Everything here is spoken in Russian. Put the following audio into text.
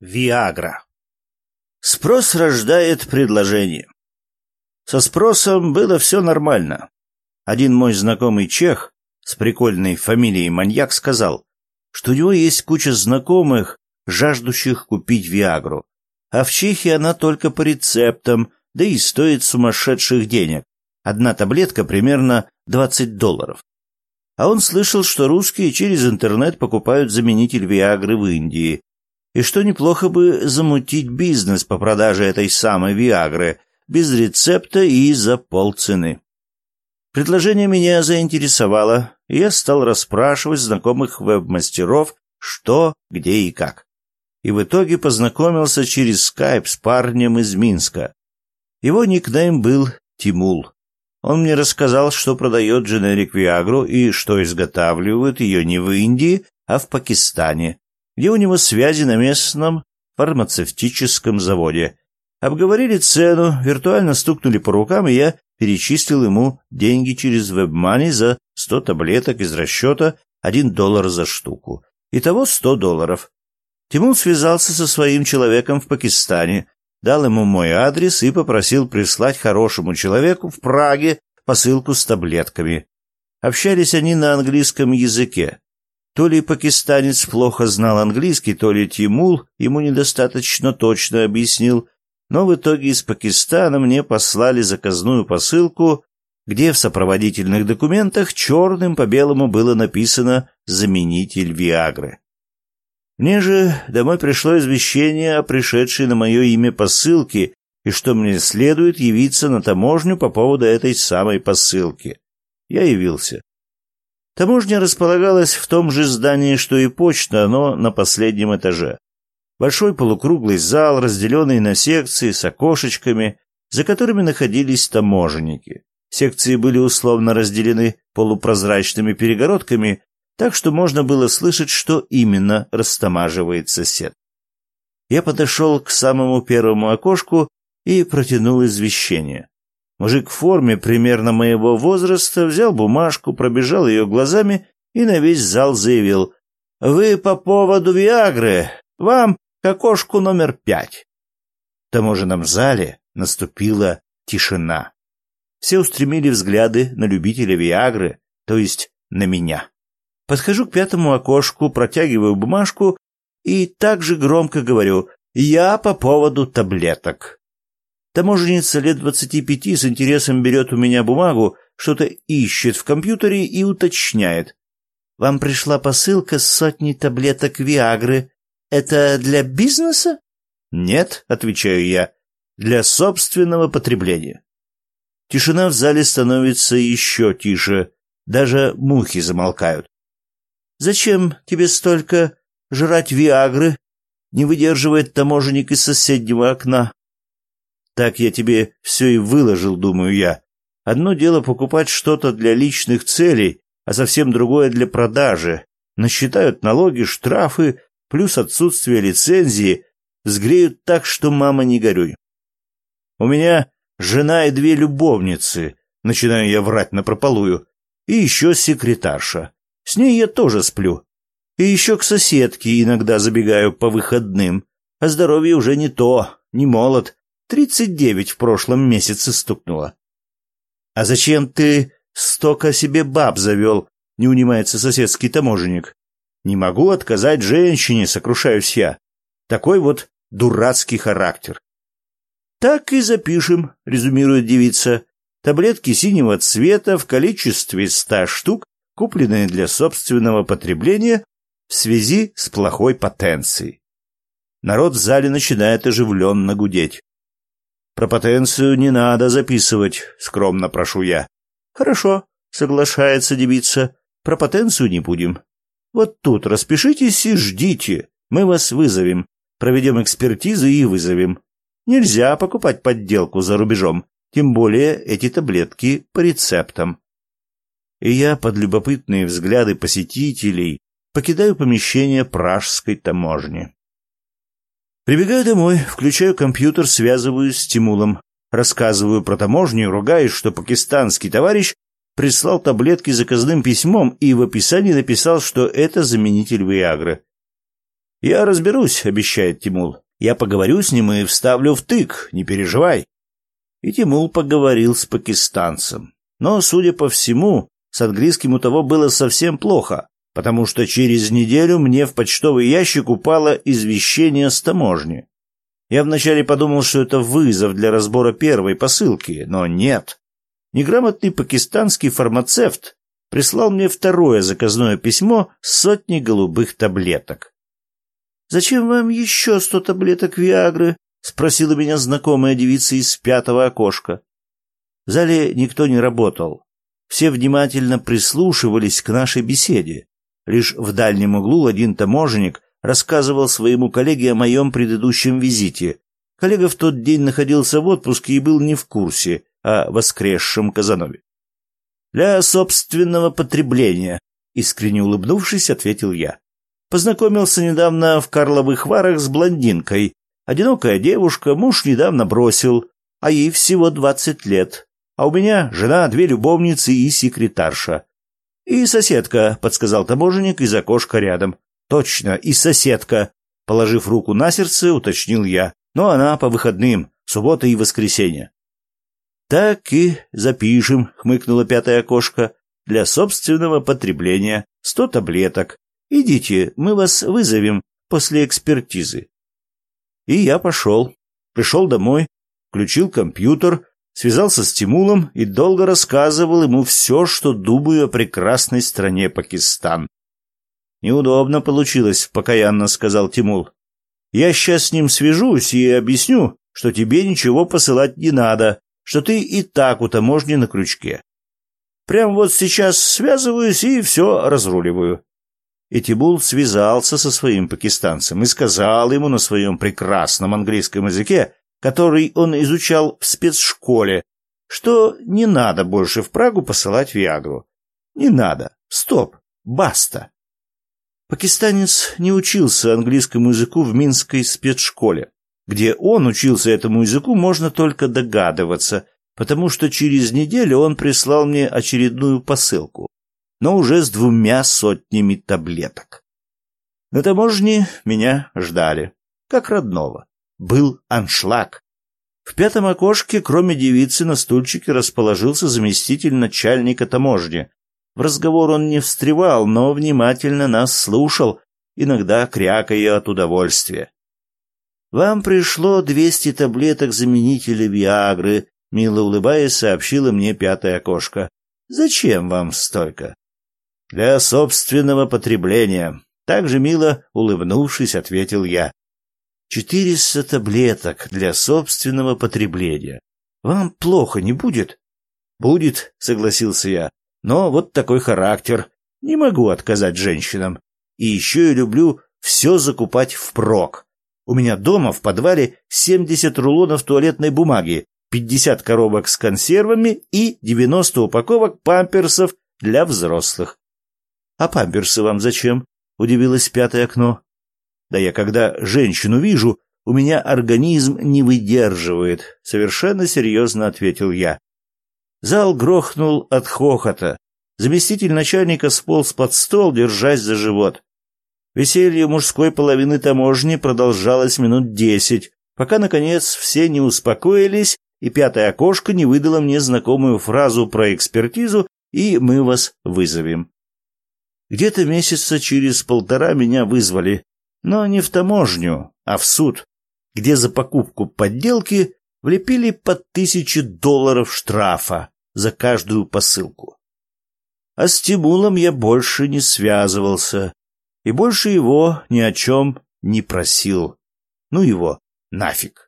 Виагра. Спрос рождает предложение. Со спросом было все нормально. Один мой знакомый чех с прикольной фамилией Маньяк сказал, что у него есть куча знакомых, жаждущих купить Виагру. А в Чехии она только по рецептам, да и стоит сумасшедших денег. Одна таблетка примерно 20 долларов. А он слышал, что русские через интернет покупают заменитель Виагры в Индии, и что неплохо бы замутить бизнес по продаже этой самой Виагры без рецепта и за полцены. Предложение меня заинтересовало, и я стал расспрашивать знакомых веб-мастеров, что, где и как. И в итоге познакомился через скайп с парнем из Минска. Его никнейм был Тимул. Он мне рассказал, что продает дженерик Виагру и что изготавливают ее не в Индии, а в Пакистане, где у него связи на местном фармацевтическом заводе. Обговорили цену, виртуально стукнули по рукам, и я перечислил ему деньги через WebMoney за 100 таблеток из расчета 1 доллар за штуку. Итого 100 долларов. Тимур связался со своим человеком в Пакистане, дал ему мой адрес и попросил прислать хорошему человеку в Праге посылку с таблетками. Общались они на английском языке. То ли пакистанец плохо знал английский, то ли Тимул ему недостаточно точно объяснил, но в итоге из Пакистана мне послали заказную посылку, где в сопроводительных документах черным по белому было написано «заменитель Виагры». Мне же домой пришло извещение о пришедшей на мое имя посылке и что мне следует явиться на таможню по поводу этой самой посылки. Я явился. Таможня располагалась в том же здании, что и почта, но на последнем этаже. Большой полукруглый зал, разделенный на секции с окошечками, за которыми находились таможенники. Секции были условно разделены полупрозрачными перегородками, так что можно было слышать, что именно растамаживает сосед. Я подошел к самому первому окошку и протянул извещение. Мужик в форме примерно моего возраста взял бумажку, пробежал ее глазами и на весь зал заявил «Вы по поводу Виагры, вам к окошку номер пять». В таможенном зале наступила тишина. Все устремили взгляды на любителя Виагры, то есть на меня. Подхожу к пятому окошку, протягиваю бумажку и также громко говорю «Я по поводу таблеток». Таможенница лет двадцати пяти с интересом берет у меня бумагу, что-то ищет в компьютере и уточняет. «Вам пришла посылка с сотней таблеток Виагры. Это для бизнеса?» «Нет», — отвечаю я, — «для собственного потребления». Тишина в зале становится еще тише, даже мухи замолкают. «Зачем тебе столько жрать Виагры?» — не выдерживает таможенник из соседнего окна. Так я тебе все и выложил, думаю я. Одно дело покупать что-то для личных целей, а совсем другое для продажи. Насчитают налоги, штрафы, плюс отсутствие лицензии, сгреют так, что мама не горюй. У меня жена и две любовницы, начинаю я врать напропалую, и еще секретарша. С ней я тоже сплю. И еще к соседке иногда забегаю по выходным, а здоровье уже не то, не молод, Тридцать девять в прошлом месяце стукнуло. «А зачем ты столько себе баб завел?» — не унимается соседский таможенник. «Не могу отказать женщине», — сокрушаюсь я. Такой вот дурацкий характер. «Так и запишем», — резюмирует девица. «Таблетки синего цвета в количестве ста штук, купленные для собственного потребления в связи с плохой потенцией». Народ в зале начинает оживленно гудеть. Про потенцию не надо записывать, скромно прошу я. Хорошо, соглашается девица. Про потенцию не будем. Вот тут распишитесь и ждите. Мы вас вызовем. Проведем экспертизы и вызовем. Нельзя покупать подделку за рубежом, тем более эти таблетки по рецептам. И я под любопытные взгляды посетителей покидаю помещение пражской таможни. Прибегаю домой, включаю компьютер, связываюсь с Тимулом, рассказываю про таможню, ругаюсь, что пакистанский товарищ прислал таблетки заказным письмом и в описании написал, что это заменитель Виагры. «Я разберусь», — обещает Тимул. «Я поговорю с ним и вставлю в тык, не переживай». И Тимул поговорил с пакистанцем. Но, судя по всему, с английским у того было совсем плохо, потому что через неделю мне в почтовый ящик упало извещение с таможни. Я вначале подумал, что это вызов для разбора первой посылки, но нет. Неграмотный пакистанский фармацевт прислал мне второе заказное письмо с сотней голубых таблеток. «Зачем вам еще сто таблеток Виагры?» — спросила меня знакомая девица из пятого окошка. В зале никто не работал. Все внимательно прислушивались к нашей беседе. Лишь в дальнем углу один таможенник рассказывал своему коллеге о моем предыдущем визите. Коллега в тот день находился в отпуске и был не в курсе о воскресшем Казанове. «Для собственного потребления», — искренне улыбнувшись, ответил я. Познакомился недавно в Карловых Варах с блондинкой. Одинокая девушка, муж недавно бросил, а ей всего двадцать лет. А у меня жена, две любовницы и секретарша. И соседка, подсказал таможенник из окошка рядом. Точно, и соседка. Положив руку на сердце, уточнил я. Но она по выходным, суббота и воскресенье. Так и запишем, хмыкнула пятое окошко. Для собственного потребления сто таблеток. Идите, мы вас вызовем после экспертизы. И я пошел. Пришел домой, включил компьютер, связался с Тимулом и долго рассказывал ему все, что думаю о прекрасной стране Пакистан. «Неудобно получилось», — покаянно сказал Тимул. «Я сейчас с ним свяжусь и объясню, что тебе ничего посылать не надо, что ты и так у таможни на крючке. Прям вот сейчас связываюсь и все разруливаю. И Тибул связался со своим пакистанцем и сказал ему на своем прекрасном английском языке, который он изучал в спецшколе, что не надо больше в Прагу посылать Виагру. Не надо. Стоп. Баста. Пакистанец не учился английскому языку в Минской спецшколе. Где он учился этому языку, можно только догадываться, потому что через неделю он прислал мне очередную посылку но уже с двумя сотнями таблеток. На таможне меня ждали, как родного. Был аншлаг. В пятом окошке, кроме девицы, на стульчике расположился заместитель начальника таможни. В разговор он не встревал, но внимательно нас слушал, иногда крякая от удовольствия. «Вам пришло двести таблеток заменителя Виагры», — мило улыбаясь, сообщила мне пятое окошко. «Зачем вам столько?» Для собственного потребления. Так же мило улыбнувшись, ответил я. Четыреста таблеток для собственного потребления. Вам плохо не будет? Будет, согласился я. Но вот такой характер. Не могу отказать женщинам. И еще я люблю все закупать впрок. У меня дома в подвале семьдесят рулонов туалетной бумаги, пятьдесят коробок с консервами и девяносто упаковок памперсов для взрослых. «А памперсы вам зачем?» — удивилось пятое окно. «Да я когда женщину вижу, у меня организм не выдерживает», — совершенно серьезно ответил я. Зал грохнул от хохота. Заместитель начальника сполз под стол, держась за живот. Веселье мужской половины таможни продолжалось минут десять, пока, наконец, все не успокоились, и пятое окошко не выдало мне знакомую фразу про экспертизу «и мы вас вызовем». Где-то месяца через полтора меня вызвали, но не в таможню, а в суд, где за покупку подделки влепили по тысяче долларов штрафа за каждую посылку. А с Тимулом я больше не связывался и больше его ни о чем не просил. Ну его нафиг.